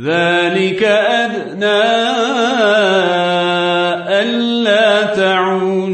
ذلك أدنى ألا تعود.